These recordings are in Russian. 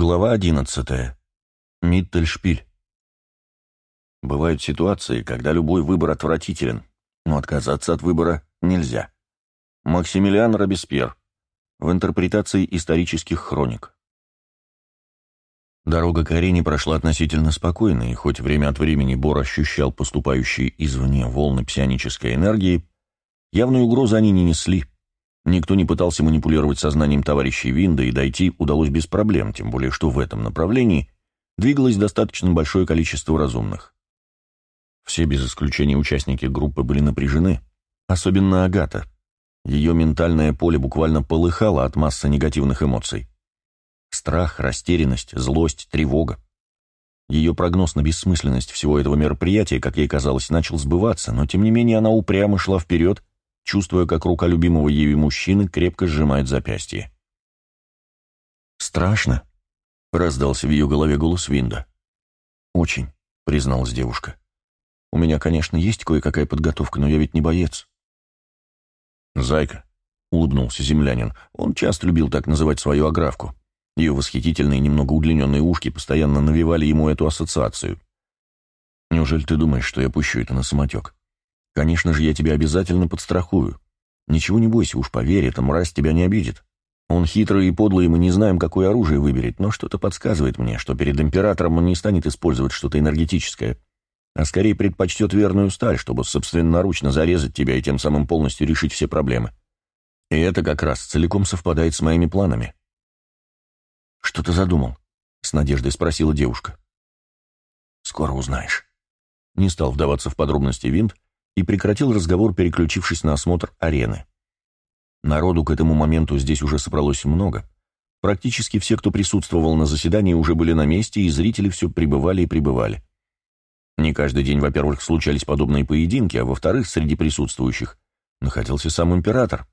Глава одиннадцатая. Миттельшпиль. Бывают ситуации, когда любой выбор отвратителен, но отказаться от выбора нельзя. Максимилиан Робеспьер. В интерпретации исторических хроник. Дорога к арене прошла относительно спокойно, и хоть время от времени Бор ощущал поступающие извне волны псионической энергии, явной угрозы они не несли. Никто не пытался манипулировать сознанием товарищей Винда, и дойти удалось без проблем, тем более что в этом направлении двигалось достаточно большое количество разумных. Все без исключения участники группы были напряжены, особенно Агата. Ее ментальное поле буквально полыхало от массы негативных эмоций. Страх, растерянность, злость, тревога. Ее прогноз на бессмысленность всего этого мероприятия, как ей казалось, начал сбываться, но тем не менее она упрямо шла вперед, чувствуя, как рука любимого ею мужчины крепко сжимает запястье. «Страшно?» — раздался в ее голове голос Винда. «Очень», — призналась девушка. «У меня, конечно, есть кое-какая подготовка, но я ведь не боец». «Зайка», — улыбнулся землянин, он часто любил так называть свою аграфку. Ее восхитительные, немного удлиненные ушки постоянно навевали ему эту ассоциацию. «Неужели ты думаешь, что я пущу это на самотек?» Конечно же, я тебя обязательно подстрахую. Ничего не бойся, уж поверь, эта мразь тебя не обидит. Он хитрый и подлый, и мы не знаем, какое оружие выберет, но что-то подсказывает мне, что перед императором он не станет использовать что-то энергетическое, а скорее предпочтет верную сталь, чтобы собственноручно зарезать тебя и тем самым полностью решить все проблемы. И это как раз целиком совпадает с моими планами. «Что ты задумал?» — с надеждой спросила девушка. «Скоро узнаешь». Не стал вдаваться в подробности Винт, и прекратил разговор, переключившись на осмотр арены. Народу к этому моменту здесь уже собралось много. Практически все, кто присутствовал на заседании, уже были на месте, и зрители все прибывали и прибывали. Не каждый день, во-первых, случались подобные поединки, а во-вторых, среди присутствующих находился сам император.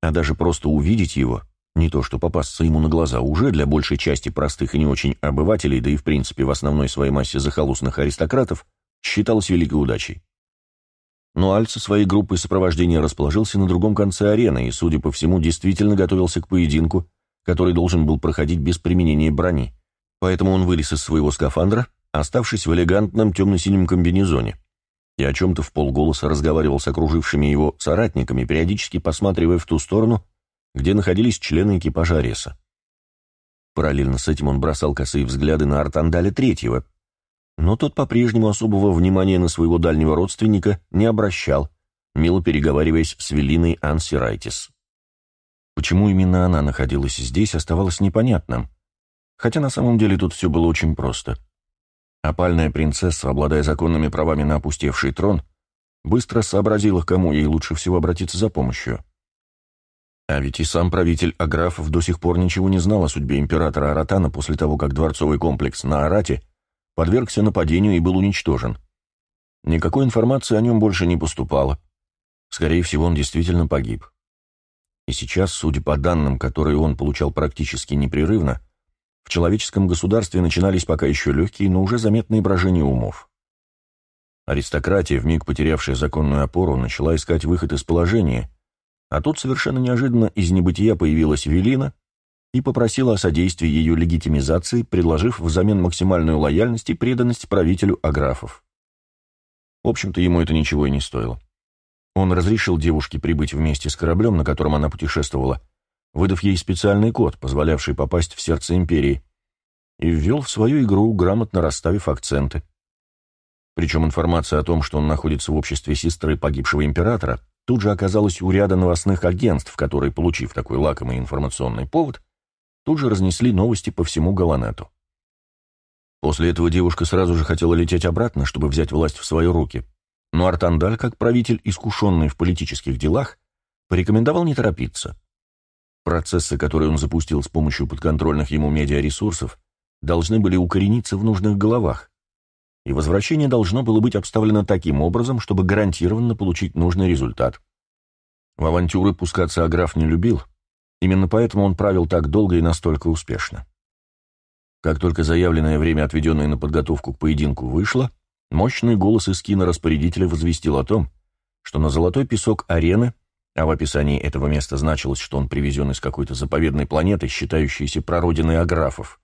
А даже просто увидеть его, не то что попасться ему на глаза, уже для большей части простых и не очень обывателей, да и в принципе в основной своей массе захолустных аристократов, считалось великой удачей. Но Аль со своей группой сопровождения расположился на другом конце арены и, судя по всему, действительно готовился к поединку, который должен был проходить без применения брони. Поэтому он вылез из своего скафандра, оставшись в элегантном темно-синем комбинезоне, и о чем-то в полголоса разговаривал с окружившими его соратниками, периодически посматривая в ту сторону, где находились члены экипажа Ареса. Параллельно с этим он бросал косые взгляды на Артандаля Третьего, но тот по-прежнему особого внимания на своего дальнего родственника не обращал, мило переговариваясь с Велиной Ансирайтис. Почему именно она находилась здесь, оставалось непонятным, хотя на самом деле тут все было очень просто. Опальная принцесса, обладая законными правами на опустевший трон, быстро сообразила, к кому ей лучше всего обратиться за помощью. А ведь и сам правитель Аграфов до сих пор ничего не знал о судьбе императора Аратана после того, как дворцовый комплекс на Арате – подвергся нападению и был уничтожен. Никакой информации о нем больше не поступало. Скорее всего, он действительно погиб. И сейчас, судя по данным, которые он получал практически непрерывно, в человеческом государстве начинались пока еще легкие, но уже заметные брожения умов. Аристократия, вмиг потерявшая законную опору, начала искать выход из положения, а тут совершенно неожиданно из небытия появилась Велина и попросила о содействии ее легитимизации, предложив взамен максимальную лояльность и преданность правителю Аграфов. В общем-то, ему это ничего и не стоило. Он разрешил девушке прибыть вместе с кораблем, на котором она путешествовала, выдав ей специальный код, позволявший попасть в сердце империи, и ввел в свою игру, грамотно расставив акценты. Причем информация о том, что он находится в обществе сестры погибшего императора, тут же оказалась у ряда новостных агентств, которые, получив такой лакомый информационный повод, тут же разнесли новости по всему Галанету. После этого девушка сразу же хотела лететь обратно, чтобы взять власть в свои руки, но Артандаль, как правитель, искушенный в политических делах, порекомендовал не торопиться. Процессы, которые он запустил с помощью подконтрольных ему медиаресурсов, должны были укорениться в нужных головах, и возвращение должно было быть обставлено таким образом, чтобы гарантированно получить нужный результат. В авантюры пускаться Аграф не любил, Именно поэтому он правил так долго и настолько успешно. Как только заявленное время, отведенное на подготовку к поединку, вышло, мощный голос из кинораспорядителя возвестил о том, что на золотой песок арены, а в описании этого места значилось, что он привезен из какой-то заповедной планеты, считающейся прародиной аграфов,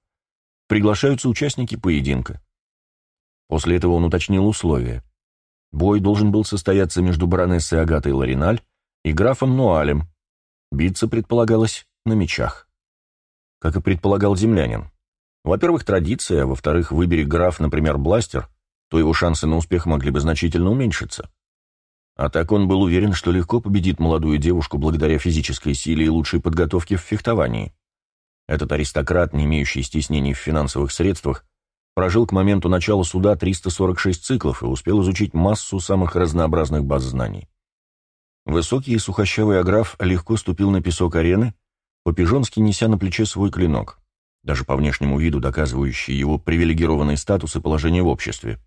приглашаются участники поединка. После этого он уточнил условия. Бой должен был состояться между баронессой Агатой Лариналь и графом Нуалем. Биться предполагалось на мечах. Как и предполагал землянин. Во-первых, традиция, во-вторых, выбери граф, например, бластер, то его шансы на успех могли бы значительно уменьшиться. А так он был уверен, что легко победит молодую девушку благодаря физической силе и лучшей подготовке в фехтовании. Этот аристократ, не имеющий стеснений в финансовых средствах, прожил к моменту начала суда 346 циклов и успел изучить массу самых разнообразных баз знаний. Высокий и сухощавый аграф легко ступил на песок арены, по-пижонски неся на плече свой клинок, даже по внешнему виду доказывающий его привилегированный статус и положение в обществе.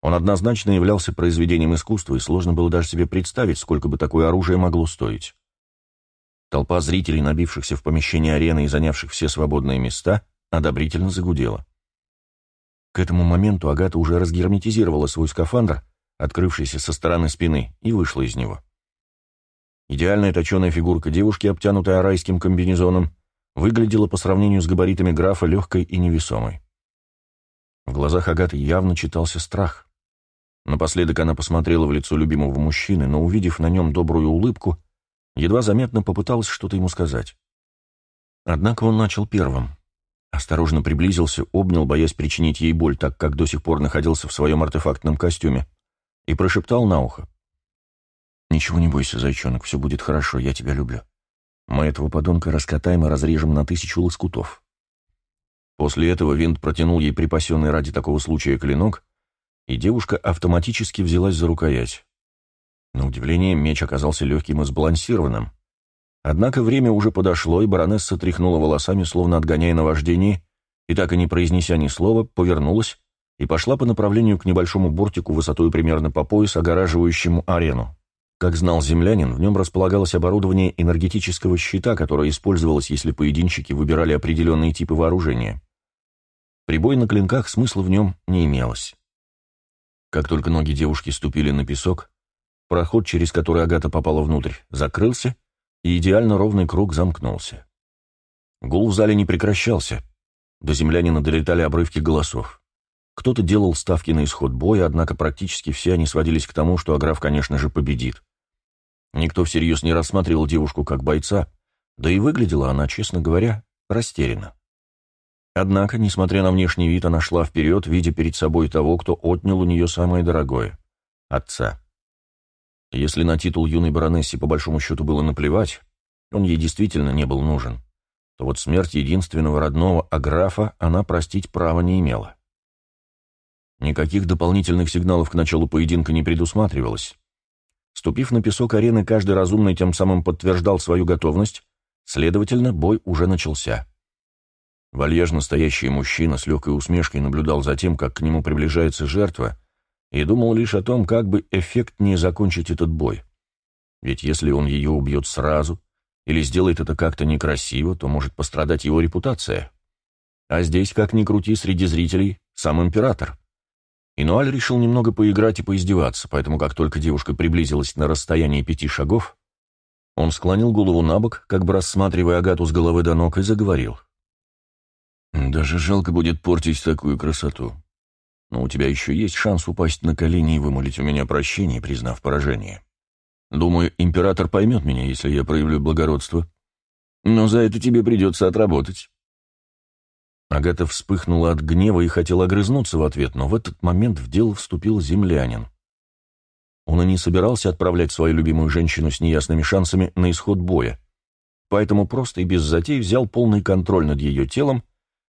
Он однозначно являлся произведением искусства, и сложно было даже себе представить, сколько бы такое оружие могло стоить. Толпа зрителей, набившихся в помещение арены и занявших все свободные места, одобрительно загудела. К этому моменту Агата уже разгерметизировала свой скафандр, открывшийся со стороны спины, и вышла из него. Идеальная точеная фигурка девушки, обтянутая арайским комбинезоном, выглядела по сравнению с габаритами графа легкой и невесомой. В глазах Агаты явно читался страх. Напоследок она посмотрела в лицо любимого мужчины, но, увидев на нем добрую улыбку, едва заметно попыталась что-то ему сказать. Однако он начал первым. Осторожно приблизился, обнял, боясь причинить ей боль, так как до сих пор находился в своем артефактном костюме, и прошептал на ухо. «Ничего не бойся, зайчонок, все будет хорошо, я тебя люблю. Мы этого подонка раскатаем и разрежем на тысячу лоскутов». После этого Винт протянул ей припасенный ради такого случая клинок, и девушка автоматически взялась за рукоять. На удивление, меч оказался легким и сбалансированным. Однако время уже подошло, и баронесса тряхнула волосами, словно отгоняя наваждение, и так и не произнеся ни слова, повернулась и пошла по направлению к небольшому бортику высотой примерно по пояс, огораживающему арену. Как знал землянин, в нем располагалось оборудование энергетического щита, которое использовалось, если поединщики выбирали определенные типы вооружения. Прибой на клинках смысла в нем не имелось. Как только ноги девушки ступили на песок, проход, через который Агата попала внутрь, закрылся, и идеально ровный круг замкнулся. Гул в зале не прекращался. До землянина долетали обрывки голосов. Кто-то делал ставки на исход боя, однако практически все они сводились к тому, что Аграф, конечно же, победит. Никто всерьез не рассматривал девушку как бойца, да и выглядела она, честно говоря, растерянно. Однако, несмотря на внешний вид, она шла вперед, видя перед собой того, кто отнял у нее самое дорогое — отца. Если на титул юной баронессе по большому счету было наплевать, он ей действительно не был нужен, то вот смерть единственного родного Аграфа она простить права не имела. Никаких дополнительных сигналов к началу поединка не предусматривалось. Ступив на песок арены, каждый разумный тем самым подтверждал свою готовность, следовательно, бой уже начался. Вальяжно стоящий мужчина с легкой усмешкой наблюдал за тем, как к нему приближается жертва, и думал лишь о том, как бы эффектнее закончить этот бой. Ведь если он ее убьет сразу, или сделает это как-то некрасиво, то может пострадать его репутация. А здесь, как ни крути, среди зрителей сам император. Инуаль решил немного поиграть и поиздеваться, поэтому как только девушка приблизилась на расстояние пяти шагов, он склонил голову на бок, как бы рассматривая Агату с головы до ног, и заговорил. «Даже жалко будет портить такую красоту. Но у тебя еще есть шанс упасть на колени и вымолить у меня прощение, признав поражение. Думаю, император поймет меня, если я проявлю благородство. Но за это тебе придется отработать». Агата вспыхнула от гнева и хотела огрызнуться в ответ, но в этот момент в дело вступил землянин. Он и не собирался отправлять свою любимую женщину с неясными шансами на исход боя, поэтому просто и без затей взял полный контроль над ее телом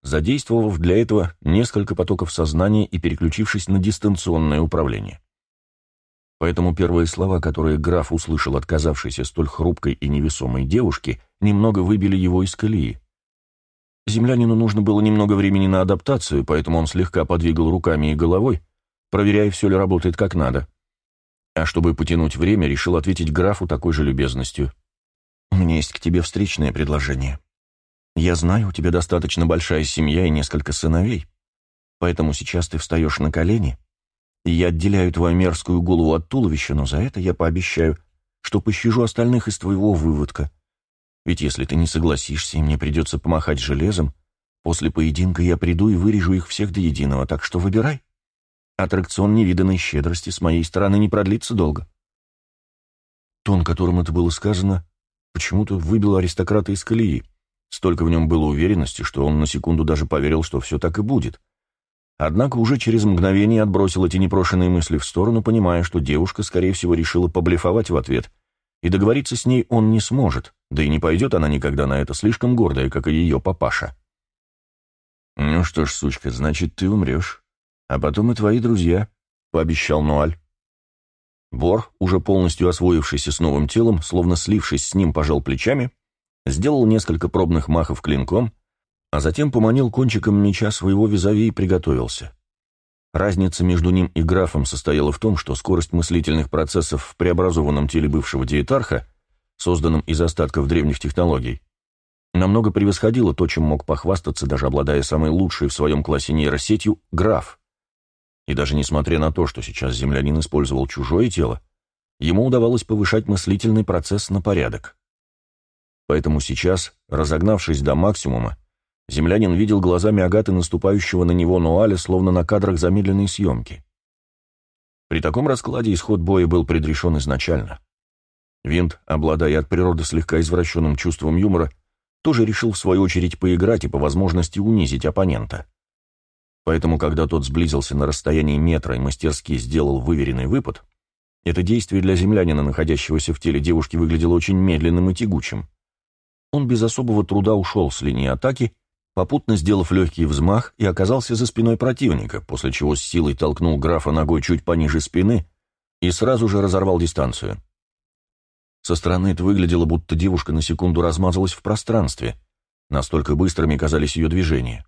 задействовав для этого несколько потоков сознания и переключившись на дистанционное управление. Поэтому первые слова, которые граф услышал от казавшейся столь хрупкой и невесомой девушки, немного выбили его из колеи. Землянину нужно было немного времени на адаптацию, поэтому он слегка подвигал руками и головой, проверяя, все ли работает как надо. А чтобы потянуть время, решил ответить графу такой же любезностью. «У меня есть к тебе встречное предложение». Я знаю, у тебя достаточно большая семья и несколько сыновей, поэтому сейчас ты встаешь на колени, и я отделяю твою мерзкую голову от туловища, но за это я пообещаю, что пощажу остальных из твоего выводка. Ведь если ты не согласишься, и мне придется помахать железом, После поединка я приду и вырежу их всех до единого, так что выбирай. Аттракцион невиданной щедрости с моей стороны не продлится долго. Тон, которым это было сказано, почему-то выбил аристократа из колеи. Столько в нем было уверенности, что он на секунду даже поверил, что все так и будет. Однако уже через мгновение отбросил эти непрошенные мысли в сторону, понимая, что девушка, скорее всего, решила поблефовать в ответ, и договориться с ней он не сможет, да и не пойдет она никогда на это, слишком гордая, как и ее папаша. «Ну что ж, сучка, значит, ты умрешь. А потом и твои друзья», — пообещал Нуаль. Бор, уже полностью освоившийся с новым телом, словно слившись с ним, пожал плечами, сделал несколько пробных махов клинком, а затем поманил кончиком меча своего визави и приготовился. Разница между ним и графом состояла в том, что скорость мыслительных процессов в преобразованном теле бывшего диетарха, созданном из остатков древних технологий, намного превосходила то, чем мог похвастаться, даже обладая самой лучшей в своем классе нейросетью, граф. И даже несмотря на то, что сейчас землянин использовал чужое тело, ему удавалось повышать мыслительный процесс на порядок. Поэтому сейчас, разогнавшись до максимума, землянин видел глазами Агаты наступающего на него Нуаля, словно на кадрах замедленной съемки. При таком раскладе исход боя был предрешен изначально. Винт, обладая от природы слегка извращенным чувством юмора, тоже решил в свою очередь поиграть и по возможности унизить оппонента. Поэтому, когда тот сблизился на расстоянии метра и мастерски сделал выверенный выпад, это действие для землянина, находящегося в теле девушки, выглядело очень медленным и тягучим. Он без особого труда ушел с линии атаки, попутно сделав легкий взмах и оказался за спиной противника, после чего с силой толкнул графа ногой чуть пониже спины и сразу же разорвал дистанцию. Со стороны это выглядело, будто девушка на секунду размазалась в пространстве, настолько быстрыми казались ее движения.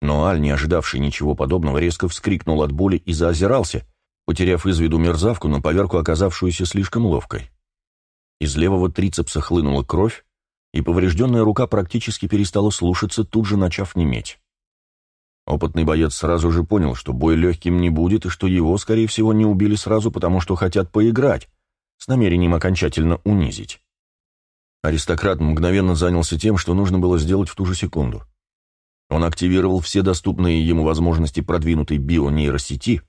Но Аль, не ожидавший ничего подобного, резко вскрикнул от боли и заозирался, потеряв из виду мерзавку, на поверку оказавшуюся слишком ловкой. Из левого трицепса хлынула кровь, и поврежденная рука практически перестала слушаться, тут же начав неметь. Опытный боец сразу же понял, что бой легким не будет, и что его, скорее всего, не убили сразу, потому что хотят поиграть, с намерением окончательно унизить. Аристократ мгновенно занялся тем, что нужно было сделать в ту же секунду. Он активировал все доступные ему возможности продвинутой бионейросети,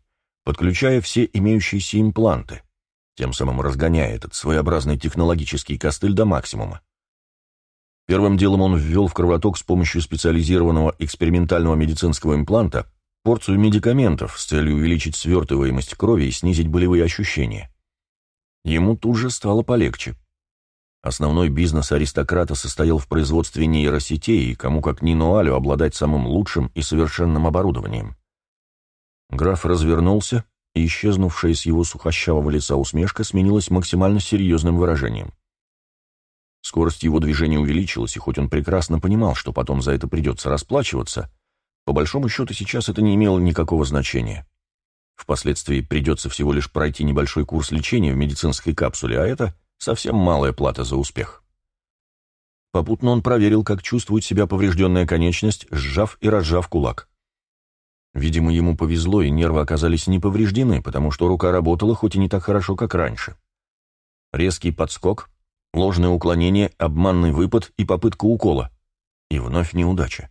подключая все имеющиеся импланты, тем самым разгоняя этот своеобразный технологический костыль до максимума. Первым делом он ввел в кровоток с помощью специализированного экспериментального медицинского импланта порцию медикаментов с целью увеличить свертываемость крови и снизить болевые ощущения. Ему тут же стало полегче. Основной бизнес аристократа состоял в производстве нейросетей, и кому как Нино Алю обладать самым лучшим и совершенным оборудованием. Граф развернулся, и исчезнувшая с его сухощавого лица усмешка сменилась максимально серьезным выражением. Скорость его движения увеличилась, и хоть он прекрасно понимал, что потом за это придется расплачиваться, по большому счету сейчас это не имело никакого значения. Впоследствии придется всего лишь пройти небольшой курс лечения в медицинской капсуле, а это совсем малая плата за успех. Попутно он проверил, как чувствует себя поврежденная конечность, сжав и разжав кулак. Видимо, ему повезло, и нервы оказались не повреждены, потому что рука работала хоть и не так хорошо, как раньше. Резкий подскок, ложное уклонение, обманный выпад и попытка укола. И вновь неудача.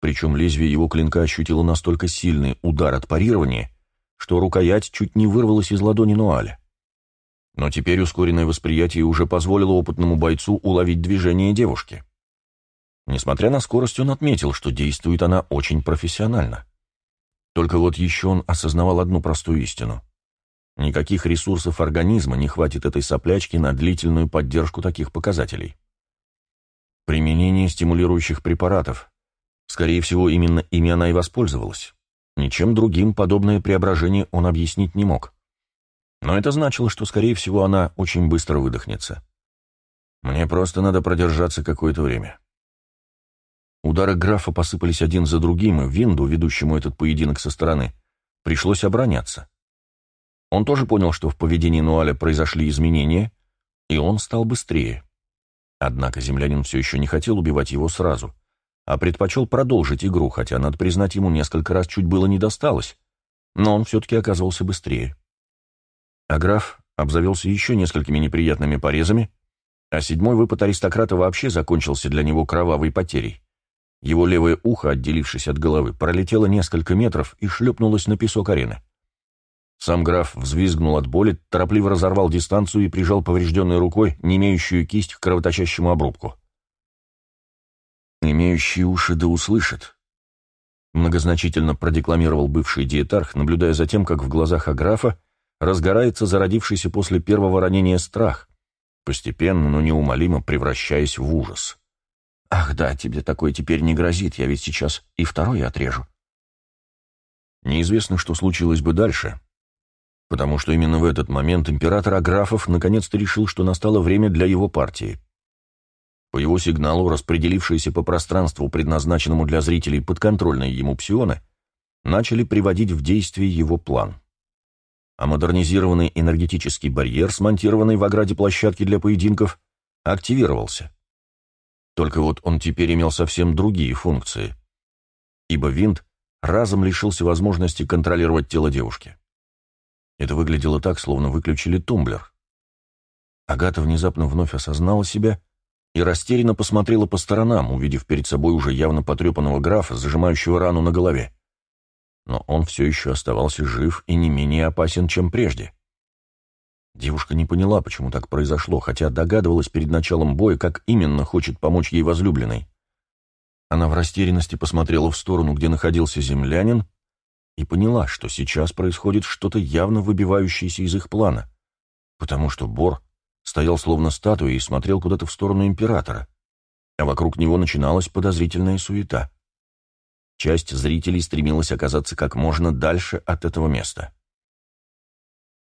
Причем лезвие его клинка ощутило настолько сильный удар от парирования, что рукоять чуть не вырвалась из ладони Нуаля. Но теперь ускоренное восприятие уже позволило опытному бойцу уловить движение девушки. Несмотря на скорость, он отметил, что действует она очень профессионально. Только вот еще он осознавал одну простую истину. Никаких ресурсов организма не хватит этой соплячки на длительную поддержку таких показателей. Применение стимулирующих препаратов. Скорее всего, именно ими она и воспользовалась. Ничем другим подобное преображение он объяснить не мог. Но это значило, что, скорее всего, она очень быстро выдохнется. Мне просто надо продержаться какое-то время. Удары графа посыпались один за другим, и Винду, ведущему этот поединок со стороны, пришлось обороняться. Он тоже понял, что в поведении Нуаля произошли изменения, и он стал быстрее. Однако землянин все еще не хотел убивать его сразу, а предпочел продолжить игру, хотя, надо признать, ему несколько раз чуть было не досталось, но он все-таки оказался быстрее. А граф обзавелся еще несколькими неприятными порезами, а седьмой выпад аристократа вообще закончился для него кровавой потерей. Его левое ухо, отделившись от головы, пролетело несколько метров и шлепнулось на песок арены. Сам граф взвизгнул от боли, торопливо разорвал дистанцию и прижал поврежденной рукой не имеющую кисть к кровоточащему обрубку. «Имеющие уши да услышат», — многозначительно продекламировал бывший диетарх, наблюдая за тем, как в глазах Аграфа разгорается зародившийся после первого ранения страх, постепенно, но неумолимо превращаясь в ужас. «Ах да, тебе такое теперь не грозит, я ведь сейчас и второй отрежу». Неизвестно, что случилось бы дальше, потому что именно в этот момент император Аграфов наконец-то решил, что настало время для его партии. По его сигналу, распределившиеся по пространству, предназначенному для зрителей подконтрольные ему псионы, начали приводить в действие его план а модернизированный энергетический барьер, смонтированный в ограде площадки для поединков, активировался. Только вот он теперь имел совсем другие функции, ибо винт разом лишился возможности контролировать тело девушки. Это выглядело так, словно выключили тумблер. Агата внезапно вновь осознала себя и растерянно посмотрела по сторонам, увидев перед собой уже явно потрепанного графа, зажимающего рану на голове но он все еще оставался жив и не менее опасен, чем прежде. Девушка не поняла, почему так произошло, хотя догадывалась перед началом боя, как именно хочет помочь ей возлюбленной. Она в растерянности посмотрела в сторону, где находился землянин, и поняла, что сейчас происходит что-то явно выбивающееся из их плана, потому что Бор стоял словно статуя и смотрел куда-то в сторону императора, а вокруг него начиналась подозрительная суета. Часть зрителей стремилась оказаться как можно дальше от этого места.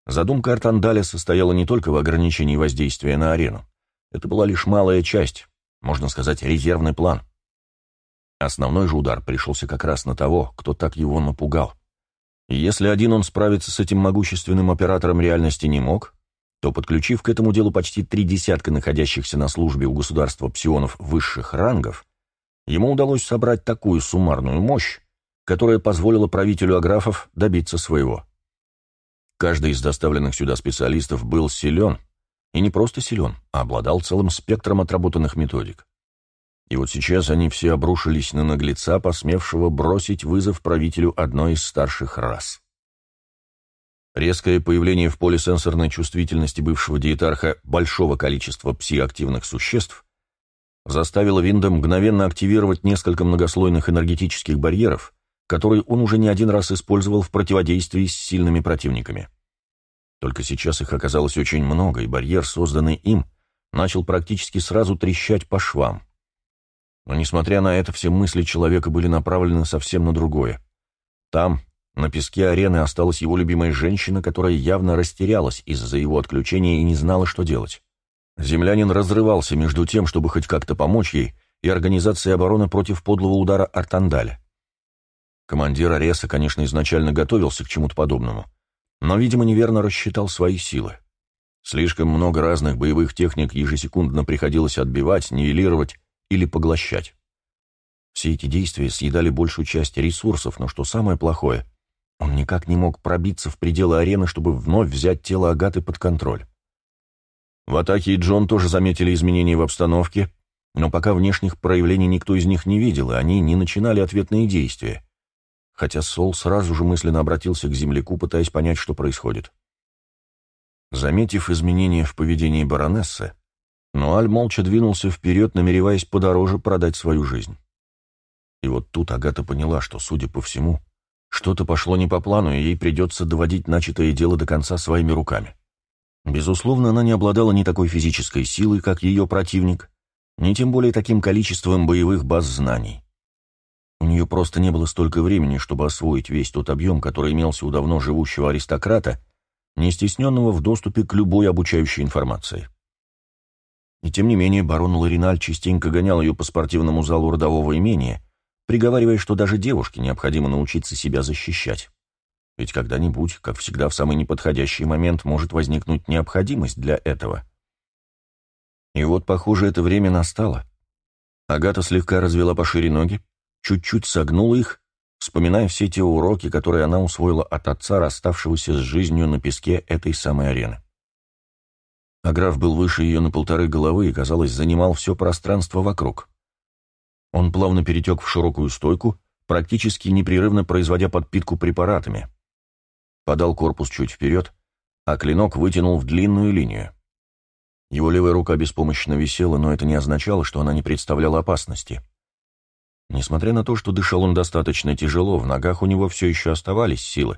Задумка Артандаля состояла не только в ограничении воздействия на арену. Это была лишь малая часть, можно сказать, резервный план. Основной же удар пришелся как раз на того, кто так его напугал. И если один он справиться с этим могущественным оператором реальности не мог, то, подключив к этому делу почти три десятка находящихся на службе у государства псионов высших рангов, ему удалось собрать такую суммарную мощь, которая позволила правителю Аграфов добиться своего. Каждый из доставленных сюда специалистов был силен, и не просто силен, а обладал целым спектром отработанных методик. И вот сейчас они все обрушились на наглеца, посмевшего бросить вызов правителю одной из старших рас. Резкое появление в поле сенсорной чувствительности бывшего диетарха большого количества псиактивных существ заставило Винда мгновенно активировать несколько многослойных энергетических барьеров, которые он уже не один раз использовал в противодействии с сильными противниками. Только сейчас их оказалось очень много, и барьер, созданный им, начал практически сразу трещать по швам. Но, несмотря на это, все мысли человека были направлены совсем на другое. Там, на песке арены, осталась его любимая женщина, которая явно растерялась из-за его отключения и не знала, что делать. Землянин разрывался между тем, чтобы хоть как-то помочь ей, и организацией обороны против подлого удара Артандаля. Командир Ареса, конечно, изначально готовился к чему-то подобному, но, видимо, неверно рассчитал свои силы. Слишком много разных боевых техник ежесекундно приходилось отбивать, нивелировать или поглощать. Все эти действия съедали большую часть ресурсов, но что самое плохое, он никак не мог пробиться в пределы арены, чтобы вновь взять тело Агаты под контроль. В атаке и Джон тоже заметили изменения в обстановке, но пока внешних проявлений никто из них не видел, и они не начинали ответные действия. Хотя Сол сразу же мысленно обратился к земляку, пытаясь понять, что происходит. Заметив изменения в поведении баронессы, Нуаль молча двинулся вперед, намереваясь подороже продать свою жизнь. И вот тут Агата поняла, что, судя по всему, что-то пошло не по плану, и ей придется доводить начатое дело до конца своими руками. Безусловно, она не обладала ни такой физической силой, как ее противник, ни тем более таким количеством боевых баз знаний. У нее просто не было столько времени, чтобы освоить весь тот объем, который имелся у давно живущего аристократа, не стесненного в доступе к любой обучающей информации. И тем не менее барон Лариналь частенько гонял ее по спортивному залу родового имения, приговаривая, что даже девушке необходимо научиться себя защищать. Ведь когда-нибудь, как всегда в самый неподходящий момент, может возникнуть необходимость для этого. И вот, похоже, это время настало. Агата слегка развела пошире ноги, чуть-чуть согнула их, вспоминая все те уроки, которые она усвоила от отца, расставшегося с жизнью на песке этой самой арены. А граф был выше ее на полторы головы и, казалось, занимал все пространство вокруг. Он плавно перетек в широкую стойку, практически непрерывно производя подпитку препаратами. Подал корпус чуть вперед, а клинок вытянул в длинную линию. Его левая рука беспомощно висела, но это не означало, что она не представляла опасности. Несмотря на то, что дышал он достаточно тяжело, в ногах у него все еще оставались силы,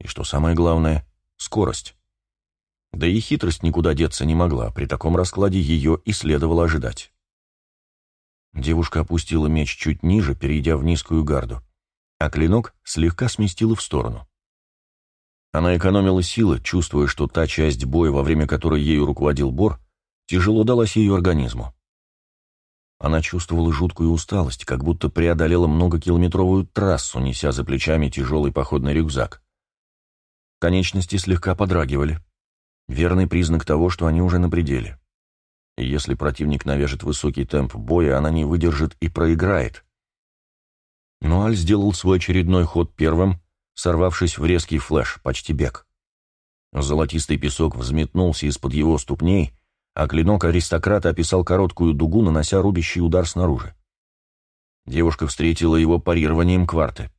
и, что самое главное, скорость. Да и хитрость никуда деться не могла, при таком раскладе ее и следовало ожидать. Девушка опустила меч чуть ниже, перейдя в низкую гарду, а клинок слегка сместила в сторону. Она экономила силы, чувствуя, что та часть боя, во время которой ею руководил Бор, тяжело далась ее организму. Она чувствовала жуткую усталость, как будто преодолела многокилометровую трассу, неся за плечами тяжелый походный рюкзак. Конечности слегка подрагивали. Верный признак того, что они уже на пределе. И если противник навяжет высокий темп боя, она не выдержит и проиграет. Но Аль сделал свой очередной ход первым, сорвавшись в резкий флеш, почти бег. Золотистый песок взметнулся из-под его ступней, а клинок аристократа описал короткую дугу, нанося рубящий удар снаружи. Девушка встретила его парированием кварты.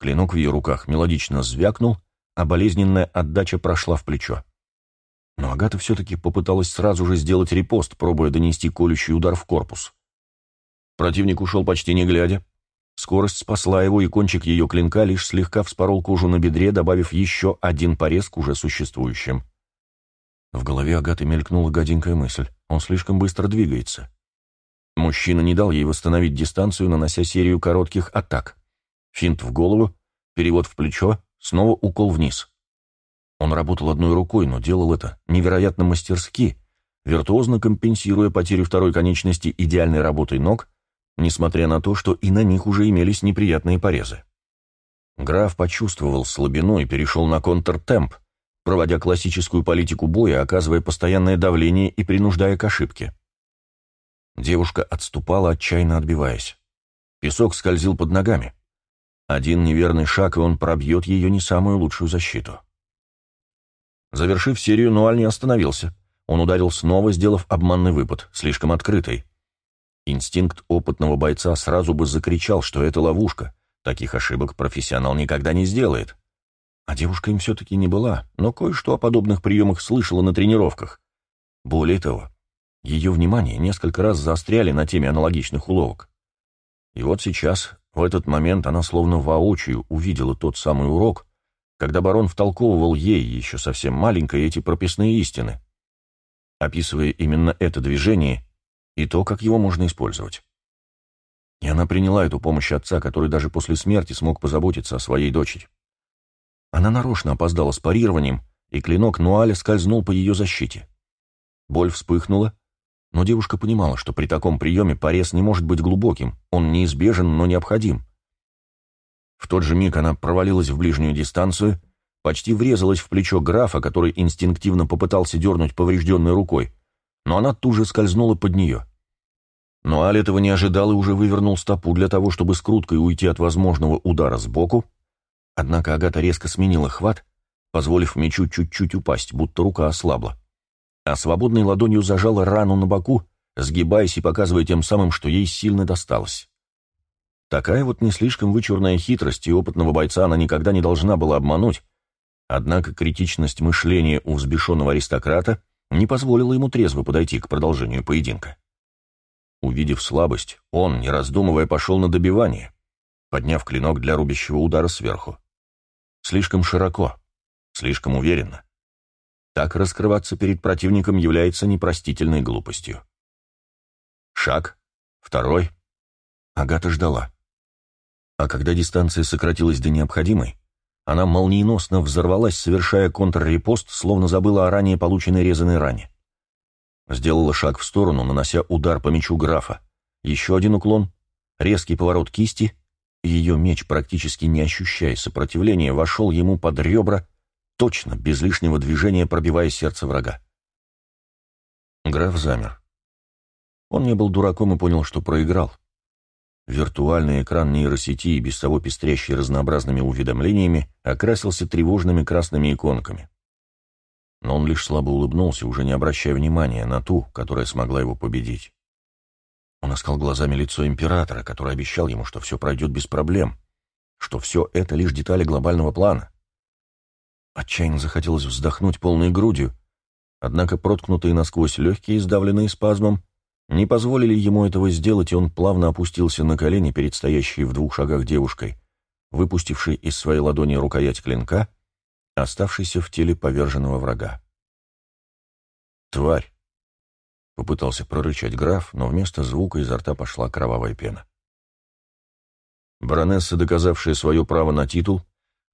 Клинок в ее руках мелодично звякнул, а болезненная отдача прошла в плечо. Но Агата все-таки попыталась сразу же сделать репост, пробуя донести колющий удар в корпус. Противник ушел почти не глядя, Скорость спасла его, и кончик ее клинка лишь слегка вспорол кожу на бедре, добавив еще один порез к уже существующим. В голове Агаты мелькнула гаденькая мысль. Он слишком быстро двигается. Мужчина не дал ей восстановить дистанцию, нанося серию коротких атак. Финт в голову, перевод в плечо, снова укол вниз. Он работал одной рукой, но делал это невероятно мастерски, виртуозно компенсируя потерю второй конечности идеальной работой ног несмотря на то, что и на них уже имелись неприятные порезы. Граф почувствовал слабину и перешел на контртемп, проводя классическую политику боя, оказывая постоянное давление и принуждая к ошибке. Девушка отступала, отчаянно отбиваясь. Песок скользил под ногами. Один неверный шаг, и он пробьет ее не самую лучшую защиту. Завершив серию, Нуаль не остановился. Он ударил снова, сделав обманный выпад, слишком открытый. Инстинкт опытного бойца сразу бы закричал, что это ловушка. Таких ошибок профессионал никогда не сделает. А девушка им все-таки не была, но кое-что о подобных приемах слышала на тренировках. Более того, ее внимание несколько раз заостряли на теме аналогичных уловок. И вот сейчас, в этот момент, она словно воочию увидела тот самый урок, когда барон втолковывал ей, еще совсем маленькой, эти прописные истины. Описывая именно это движение, и то, как его можно использовать. И она приняла эту помощь отца, который даже после смерти смог позаботиться о своей дочери. Она нарочно опоздала с парированием, и клинок Нуаля скользнул по ее защите. Боль вспыхнула, но девушка понимала, что при таком приеме порез не может быть глубоким, он неизбежен, но необходим. В тот же миг она провалилась в ближнюю дистанцию, почти врезалась в плечо графа, который инстинктивно попытался дернуть поврежденной рукой, но она тут же скользнула под нее. Но Аль этого не ожидал и уже вывернул стопу для того, чтобы скруткой уйти от возможного удара сбоку, однако Агата резко сменила хват, позволив мечу чуть-чуть упасть, будто рука ослабла, а свободной ладонью зажала рану на боку, сгибаясь и показывая тем самым, что ей сильно досталось. Такая вот не слишком вычурная хитрость, и опытного бойца она никогда не должна была обмануть, однако критичность мышления у взбешенного аристократа не позволила ему трезво подойти к продолжению поединка. Увидев слабость, он, не раздумывая, пошел на добивание, подняв клинок для рубящего удара сверху. Слишком широко, слишком уверенно. Так раскрываться перед противником является непростительной глупостью. Шаг, второй. Агата ждала. А когда дистанция сократилась до необходимой, она молниеносно взорвалась, совершая контррепост, словно забыла о ранее полученной резаной ране. Сделала шаг в сторону, нанося удар по мечу графа. Еще один уклон, резкий поворот кисти, и ее меч, практически не ощущая сопротивления, вошел ему под ребра, точно, без лишнего движения пробивая сердце врага. Граф замер. Он не был дураком и понял, что проиграл. Виртуальный экран нейросети, без того пестрящий разнообразными уведомлениями, окрасился тревожными красными иконками. Но он лишь слабо улыбнулся, уже не обращая внимания на ту, которая смогла его победить. Он искал глазами лицо императора, который обещал ему, что все пройдет без проблем, что все это лишь детали глобального плана. Отчаянно захотелось вздохнуть полной грудью, однако проткнутые насквозь легкие, сдавленные спазмом, не позволили ему этого сделать, и он плавно опустился на колени перед стоящей в двух шагах девушкой, выпустившей из своей ладони рукоять клинка, оставшейся в теле поверженного врага. «Тварь!» — попытался прорычать граф, но вместо звука изо рта пошла кровавая пена. Баронесса, доказавшая свое право на титул,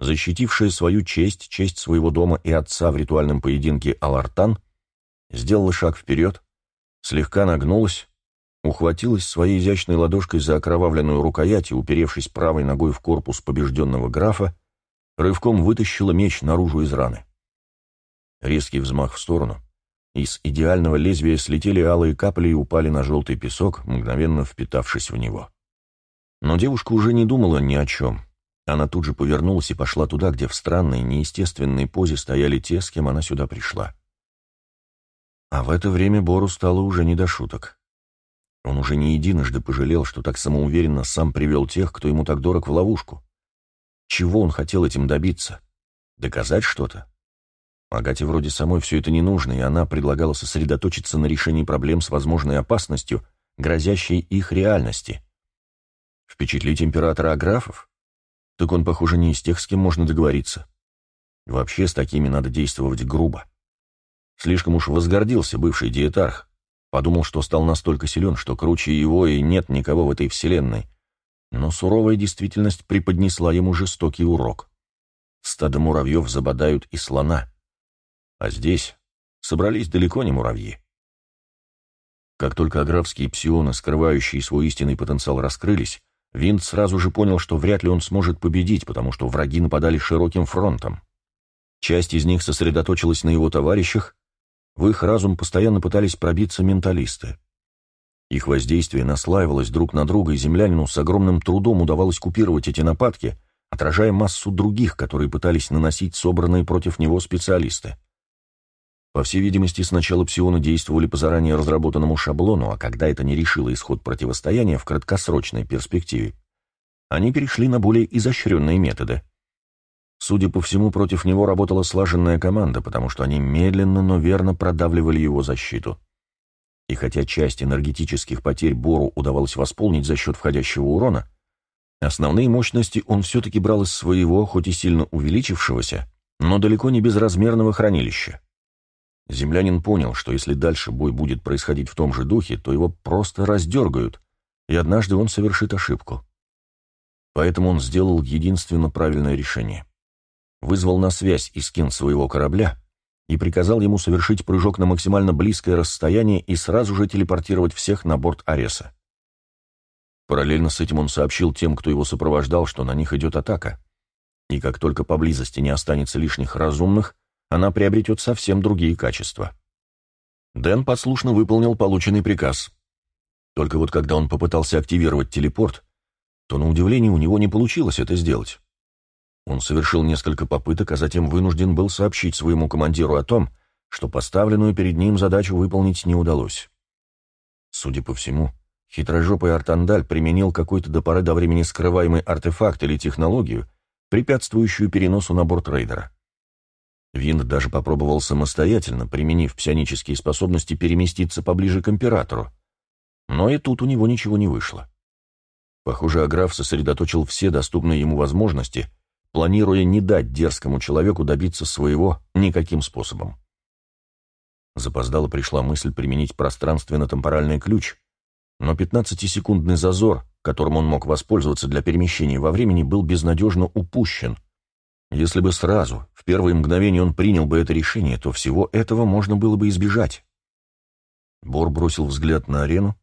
защитившая свою честь, честь своего дома и отца в ритуальном поединке Алартан, сделала шаг вперед, слегка нагнулась, ухватилась своей изящной ладошкой за окровавленную рукоять и, уперевшись правой ногой в корпус побежденного графа, рывком вытащила меч наружу из раны. Резкий взмах в сторону. Из идеального лезвия слетели алые капли и упали на желтый песок, мгновенно впитавшись в него. Но девушка уже не думала ни о чем. Она тут же повернулась и пошла туда, где в странной, неестественной позе стояли те, с кем она сюда пришла. А в это время Бору стало уже не до шуток. Он уже не единожды пожалел, что так самоуверенно сам привел тех, кто ему так дорог в ловушку. Чего он хотел этим добиться? Доказать что-то? Агате вроде самой все это не нужно, и она предлагала сосредоточиться на решении проблем с возможной опасностью, грозящей их реальности. Впечатлить императора Аграфов? Так он, похоже, не из тех, с кем можно договориться. Вообще, с такими надо действовать грубо. Слишком уж возгордился бывший диетарх. Подумал, что стал настолько силен, что круче его и нет никого в этой вселенной. Но суровая действительность преподнесла ему жестокий урок. Стадо муравьев забодают и слона. А здесь собрались далеко не муравьи. Как только аграфские псионы, скрывающие свой истинный потенциал, раскрылись, Винт сразу же понял, что вряд ли он сможет победить, потому что враги нападали широким фронтом. Часть из них сосредоточилась на его товарищах, в их разум постоянно пытались пробиться менталисты. Их воздействие наслаивалось друг на друга, и землянину с огромным трудом удавалось купировать эти нападки, отражая массу других, которые пытались наносить собранные против него специалисты. По всей видимости, сначала псионы действовали по заранее разработанному шаблону, а когда это не решило исход противостояния в краткосрочной перспективе, они перешли на более изощренные методы — Судя по всему, против него работала слаженная команда, потому что они медленно, но верно продавливали его защиту. И хотя часть энергетических потерь Бору удавалось восполнить за счет входящего урона, основные мощности он все-таки брал из своего, хоть и сильно увеличившегося, но далеко не безразмерного хранилища. Землянин понял, что если дальше бой будет происходить в том же духе, то его просто раздергают, и однажды он совершит ошибку. Поэтому он сделал единственно правильное решение вызвал на связь Искин своего корабля и приказал ему совершить прыжок на максимально близкое расстояние и сразу же телепортировать всех на борт Ареса. Параллельно с этим он сообщил тем, кто его сопровождал, что на них идет атака, и как только поблизости не останется лишних разумных, она приобретет совсем другие качества. Дэн послушно выполнил полученный приказ. Только вот когда он попытался активировать телепорт, то, на удивление, у него не получилось это сделать. Он совершил несколько попыток, а затем вынужден был сообщить своему командиру о том, что поставленную перед ним задачу выполнить не удалось. Судя по всему, хитрожопый Артандаль применил какой-то до поры до времени скрываемый артефакт или технологию, препятствующую переносу на борт рейдера. Винд даже попробовал самостоятельно, применив псионические способности, переместиться поближе к императору. Но и тут у него ничего не вышло. Похоже, Аграф сосредоточил все доступные ему возможности планируя не дать дерзкому человеку добиться своего никаким способом. Запоздало пришла мысль применить пространственно-темпоральный ключ, но 15-секундный зазор, которым он мог воспользоваться для перемещения во времени, был безнадежно упущен. Если бы сразу, в первые мгновения он принял бы это решение, то всего этого можно было бы избежать. Бор бросил взгляд на арену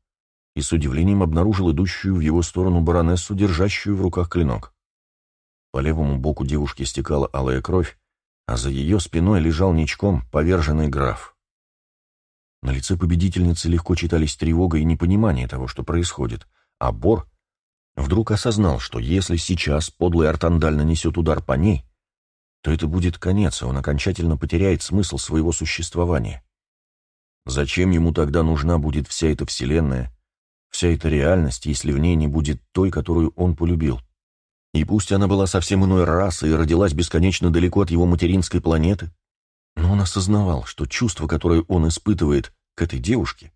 и с удивлением обнаружил идущую в его сторону баронессу, держащую в руках клинок. По левому боку девушки стекала алая кровь, а за ее спиной лежал ничком поверженный граф. На лице победительницы легко читались тревога и непонимание того, что происходит, а Бор вдруг осознал, что если сейчас подлый Артандаль нанесет удар по ней, то это будет конец, и он окончательно потеряет смысл своего существования. Зачем ему тогда нужна будет вся эта вселенная, Вся эта реальность, если в ней не будет той, которую он полюбил. И пусть она была совсем иной расы и родилась бесконечно далеко от его материнской планеты, но он осознавал, что чувство, которое он испытывает к этой девушке,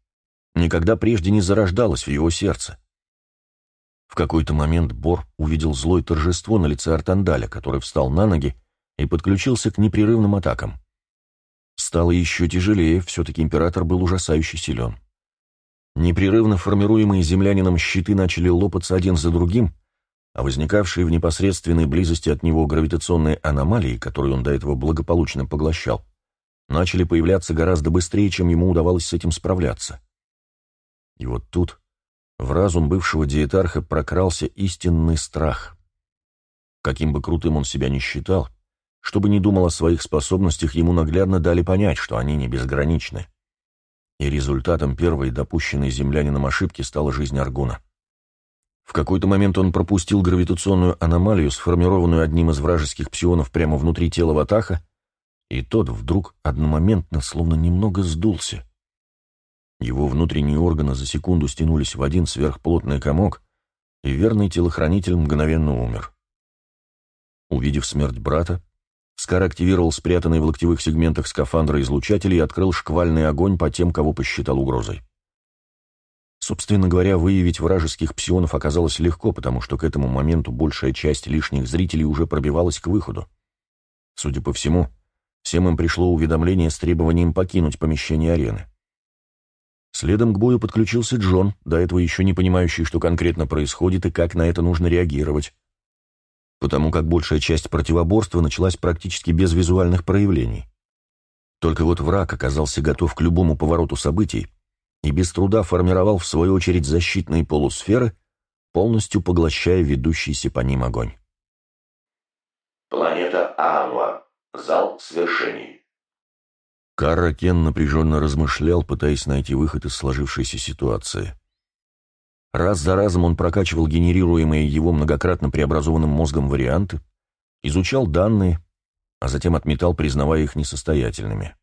никогда прежде не зарождалось в его сердце. В какой-то момент Бор увидел злое торжество на лице Артандаля, который встал на ноги и подключился к непрерывным атакам. Стало еще тяжелее, все-таки император был ужасающе силен. Непрерывно формируемые землянином щиты начали лопаться один за другим, а возникавшие в непосредственной близости от него гравитационные аномалии, которые он до этого благополучно поглощал, начали появляться гораздо быстрее, чем ему удавалось с этим справляться. И вот тут в разум бывшего диетарха прокрался истинный страх. Каким бы крутым он себя ни считал, чтобы не думал о своих способностях, ему наглядно дали понять, что они не безграничны. И результатом первой допущенной землянином ошибки стала жизнь Аргуна. В какой-то момент он пропустил гравитационную аномалию, сформированную одним из вражеских псионов прямо внутри тела Ватаха, и тот вдруг одномоментно словно немного сдулся. Его внутренние органы за секунду стянулись в один сверхплотный комок, и верный телохранитель мгновенно умер. Увидев смерть брата, Скар активировал спрятанный в локтевых сегментах скафандра излучатель и открыл шквальный огонь по тем, кого посчитал угрозой. Собственно говоря, выявить вражеских псионов оказалось легко, потому что к этому моменту большая часть лишних зрителей уже пробивалась к выходу. Судя по всему, всем им пришло уведомление с требованием покинуть помещение арены. Следом к бою подключился Джон, до этого еще не понимающий, что конкретно происходит и как на это нужно реагировать. Потому как большая часть противоборства началась практически без визуальных проявлений. Только вот враг оказался готов к любому повороту событий и без труда формировал в свою очередь защитные полусферы, полностью поглощая ведущийся по ним огонь. Планета Аанва. Зал свершений. Карра Кен напряженно размышлял, пытаясь найти выход из сложившейся ситуации. Раз за разом он прокачивал генерируемые его многократно преобразованным мозгом варианты, изучал данные, а затем отметал, признавая их несостоятельными.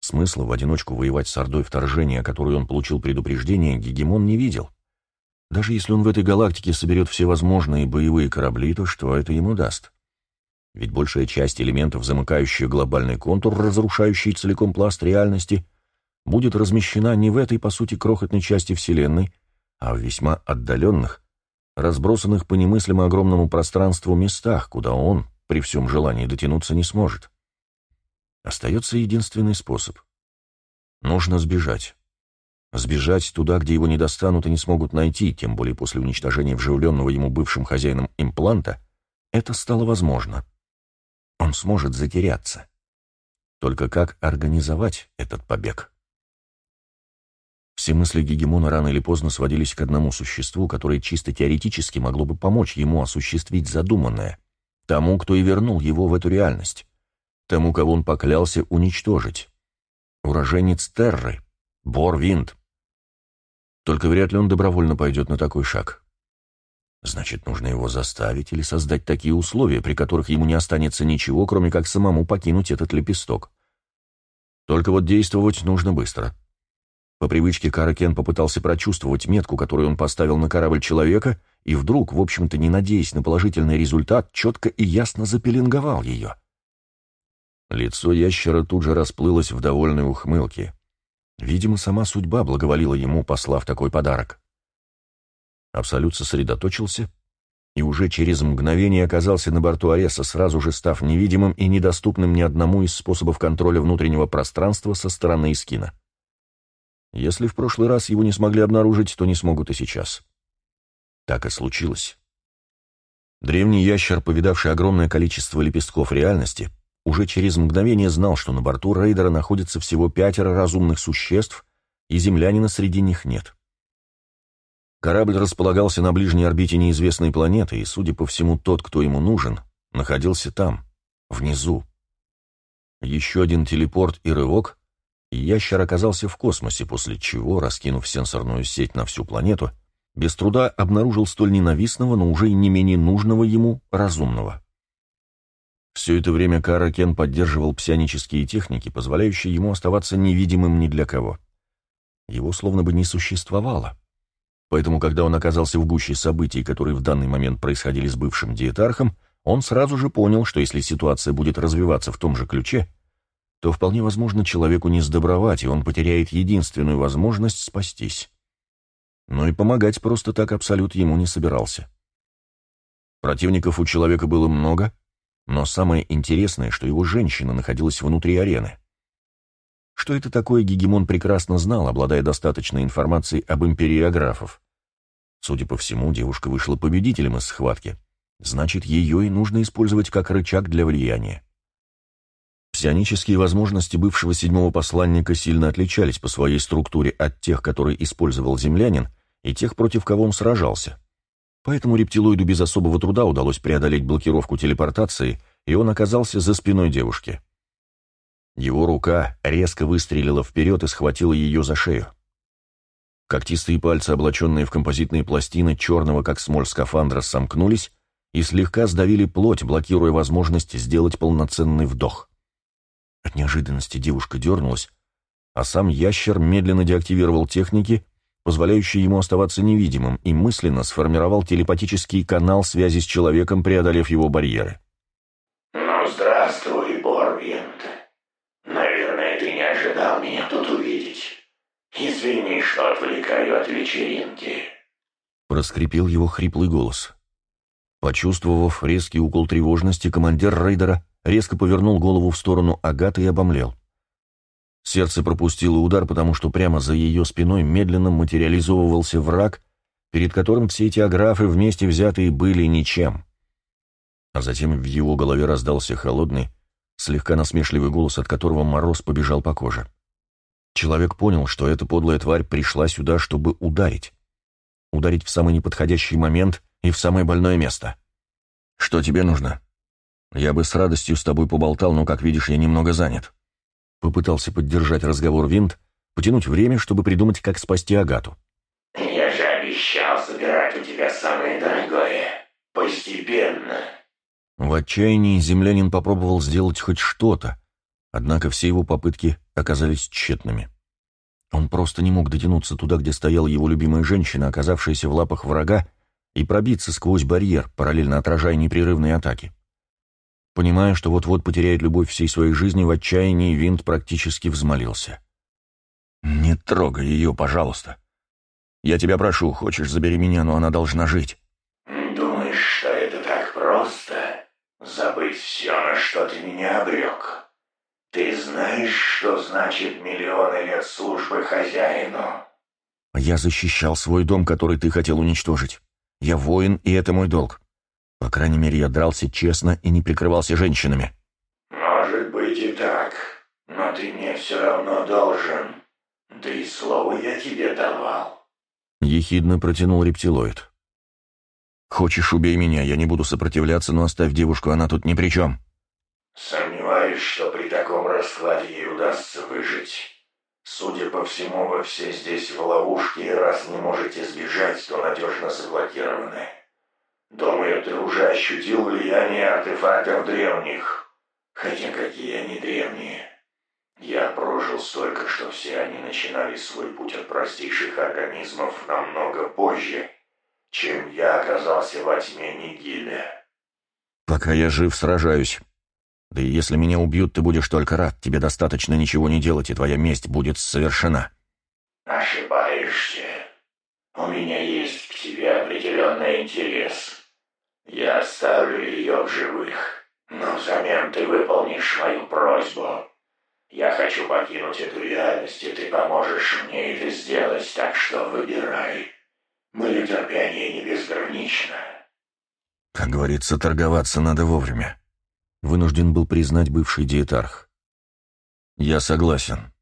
Смысла в одиночку воевать с ордой вторжения, которую он получил предупреждение, Гегемон не видел. Даже если он в этой галактике соберет все возможные боевые корабли, то что это ему даст? Ведь большая часть элементов, замыкающих глобальный контур, разрушающий целиком пласт реальности, будет размещена не в этой, по сути, крохотной части Вселенной, а в весьма отдаленных, разбросанных по немыслимо огромному пространству местах, куда он, при всем желании, дотянуться не сможет. Остается единственный способ. Нужно сбежать. Сбежать туда, где его не достанут и не смогут найти, тем более после уничтожения вживленного ему бывшим хозяином импланта, это стало возможно он сможет затеряться. Только как организовать этот побег? Все мысли Гегемона рано или поздно сводились к одному существу, которое чисто теоретически могло бы помочь ему осуществить задуманное, тому, кто и вернул его в эту реальность, тому, кого он поклялся уничтожить. Уроженец Терры, Борвинд. Только вряд ли он добровольно пойдет на такой шаг. Значит, нужно его заставить или создать такие условия, при которых ему не останется ничего, кроме как самому покинуть этот лепесток. Только вот действовать нужно быстро. По привычке Каракен попытался прочувствовать метку, которую он поставил на корабль человека, и вдруг, в общем-то, не надеясь на положительный результат, четко и ясно запеленговал ее. Лицо ящера тут же расплылось в довольной ухмылке. Видимо, сама судьба благоволила ему, послав такой подарок. Абсолют сосредоточился и уже через мгновение оказался на борту Ареса, сразу же став невидимым и недоступным ни одному из способов контроля внутреннего пространства со стороны Искина. Если в прошлый раз его не смогли обнаружить, то не смогут и сейчас. Так и случилось. Древний ящер, повидавший огромное количество лепестков реальности, уже через мгновение знал, что на борту рейдера находится всего пятеро разумных существ, и землянина среди них нет. Корабль располагался на ближней орбите неизвестной планеты, и, судя по всему, тот, кто ему нужен, находился там, внизу. Еще один телепорт и рывок, и ящер оказался в космосе, после чего, раскинув сенсорную сеть на всю планету, без труда обнаружил столь ненавистного, но уже не менее нужного ему разумного. Все это время Каракен поддерживал псионические техники, позволяющие ему оставаться невидимым ни для кого. Его словно бы не существовало Поэтому, когда он оказался в гуще событий, которые в данный момент происходили с бывшим диетархом, он сразу же понял, что если ситуация будет развиваться в том же ключе, то вполне возможно человеку не сдобровать, и он потеряет единственную возможность спастись. Но и помогать просто так Абсолют ему не собирался. Противников у человека было много, но самое интересное, что его женщина находилась внутри арены. Что это такое, Гегемон прекрасно знал, обладая достаточной информацией об империи аграфов. Судя по всему, девушка вышла победителем из схватки. Значит, ее и нужно использовать как рычаг для влияния. Псионические возможности бывшего седьмого посланника сильно отличались по своей структуре от тех, которые использовал землянин, и тех, против кого он сражался. Поэтому рептилоиду без особого труда удалось преодолеть блокировку телепортации, и он оказался за спиной девушки. Его рука резко выстрелила вперед и схватила ее за шею. Когтистые пальцы, облаченные в композитные пластины черного, как смоль скафандра, сомкнулись и слегка сдавили плоть, блокируя возможность сделать полноценный вдох. От неожиданности девушка дернулась, а сам ящер медленно деактивировал техники, позволяющие ему оставаться невидимым, и мысленно сформировал телепатический канал связи с человеком, преодолев его барьеры. Ну, здравствуй, Борвинд. Наверное, ты не ожидал меня тут увидеть. Извини, что отвлекаю от вечеринки. Проскрипел его хриплый голос. Почувствовав резкий укол тревожности, командир рейдера резко повернул голову в сторону Агаты и обомлел. Сердце пропустило удар, потому что прямо за ее спиной медленно материализовывался враг, перед которым все эти аграфы вместе взятые были ничем. А затем в его голове раздался холодный, слегка насмешливый голос, от которого мороз побежал по коже. Человек понял, что эта подлая тварь пришла сюда, чтобы ударить. Ударить в самый неподходящий момент и в самое больное место. «Что тебе нужно?» «Я бы с радостью с тобой поболтал, но, как видишь, я немного занят». Попытался поддержать разговор Винт, потянуть время, чтобы придумать, как спасти Агату. Я же обещал забирать у тебя самое дорогое. Постепенно. В отчаянии землянин попробовал сделать хоть что-то, однако все его попытки оказались тщетными. Он просто не мог дотянуться туда, где стояла его любимая женщина, оказавшаяся в лапах врага, и пробиться сквозь барьер, параллельно отражая непрерывные атаки. Понимая, что вот-вот потеряет любовь всей своей жизни, в отчаянии Винт практически взмолился. «Не трогай ее, пожалуйста. Я тебя прошу, хочешь, забери меня, но она должна жить». Думаешь, что это так просто? Забыть все, на что ты меня обрек? Ты знаешь, что значит миллионы лет службы хозяину? Я защищал свой дом, который ты хотел уничтожить. Я воин, и это мой долг. По крайней мере, я дрался честно и не прикрывался женщинами. Может быть и так, но ты мне все равно должен. Да и слово я тебе давал. Ехидно протянул рептилоид. «Хочешь, убей меня, я не буду сопротивляться, но оставь девушку, она тут ни при чем». Сомневаюсь, что при таком раскладе ей удастся выжить. Судя по всему, вы все здесь в ловушке, и раз не можете сбежать, то надежно заблокированы. Думаю, ты уже ощутил влияние артефактов древних. Хотя какие они древние. Я прожил столько, что все они начинали свой путь от простейших организмов намного позже, чем я оказался во тьме Нигиля. «Пока я жив, сражаюсь. Да и если меня убьют, ты будешь только рад. Тебе достаточно ничего не делать, и твоя месть будет совершена». Ошибаешься. У меня есть к тебе определенный интерес. Я оставлю ее в живых, но взамен ты выполнишь мою просьбу. Я хочу покинуть эту реальность, и ты поможешь мне это сделать, так что выбирай. Мое терпение не безгранично. Как говорится, торговаться надо вовремя. Вынужден был признать бывший диетарх. Я согласен.